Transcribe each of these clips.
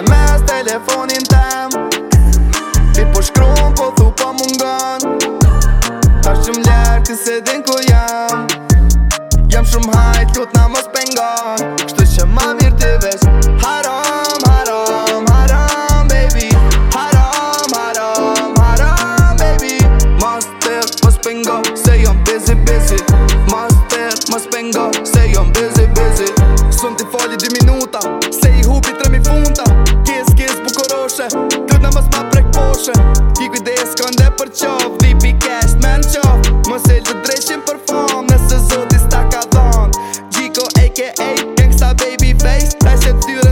mes telefonin tem Ti po shkron, po thu po mungon Ta shumë lërë, kësë din ku jam Jam shumë hajt, lut na mos pengon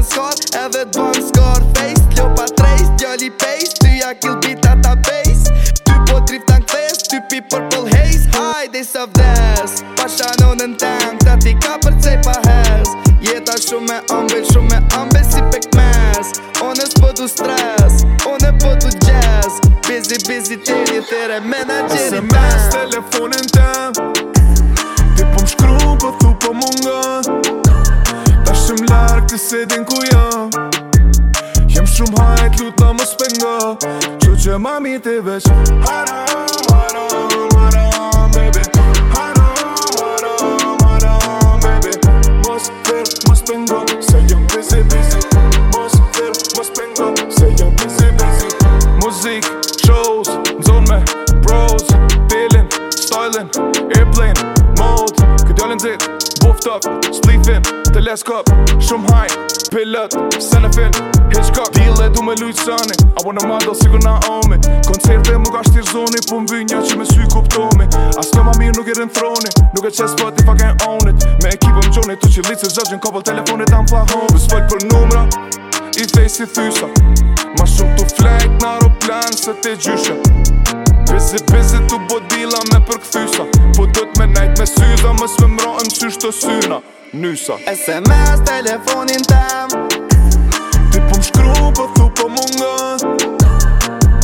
në skor Edhe të bënë skor Face, t'lo pa trejs, djoli pace Ty ja kill beat at a base Ty po drift tank face, ty pi purple haze Hi, they vdes Pa shanon në tank, ta ti ka për cej pa hez Jeta shumë me ambel, shumë me ambel si pek mes On e s'po du stres, on e po du jazz Busy, busy, tiri, tiri, menageri Se mes, telefonin tank se din ku jam Jem shumë hajt lutë në më spenga Që që mami të veç Haram, haram top Split fin, të les pilot, sen Hitchcock Dile du me lujt sani A bo në si ku na omi Koncerte e mu ka shtir zoni Po mbi një që me sy kuptomi A s'ka ma mirë nuk i rin throni Nuk e qes pëti fa gen on it Me ekipëm gjoni Tu që lice se zëgjën kopëll telefonit Am mpla ho Vës fëll për numra I thej si thysa Ma shumë tu flejt në aeroplan Se te gjyshe Bizi bizi tu bo dila me përkthysa Po dët me najt me syza Më s'me mra është syna Nysa SMS telefonin tem Ty pëm po shkru për po thu për po mungë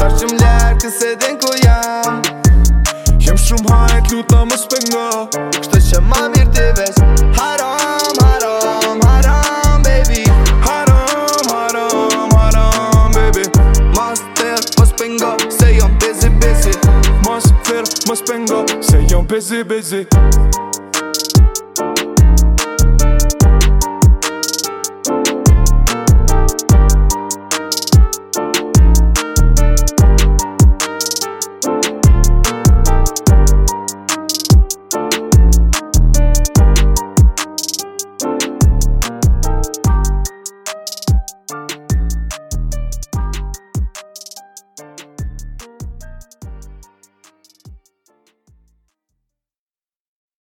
Tash që më lërë këse din ku jam Jem shumë hajë t'lu më spengë Kështë që ma mirë t'i vesë Haram, haram, haram, baby Haram, haram, haram, baby Mas t'er më spengë Se jam busy, busy Mas t'er më spengë Se jam busy, busy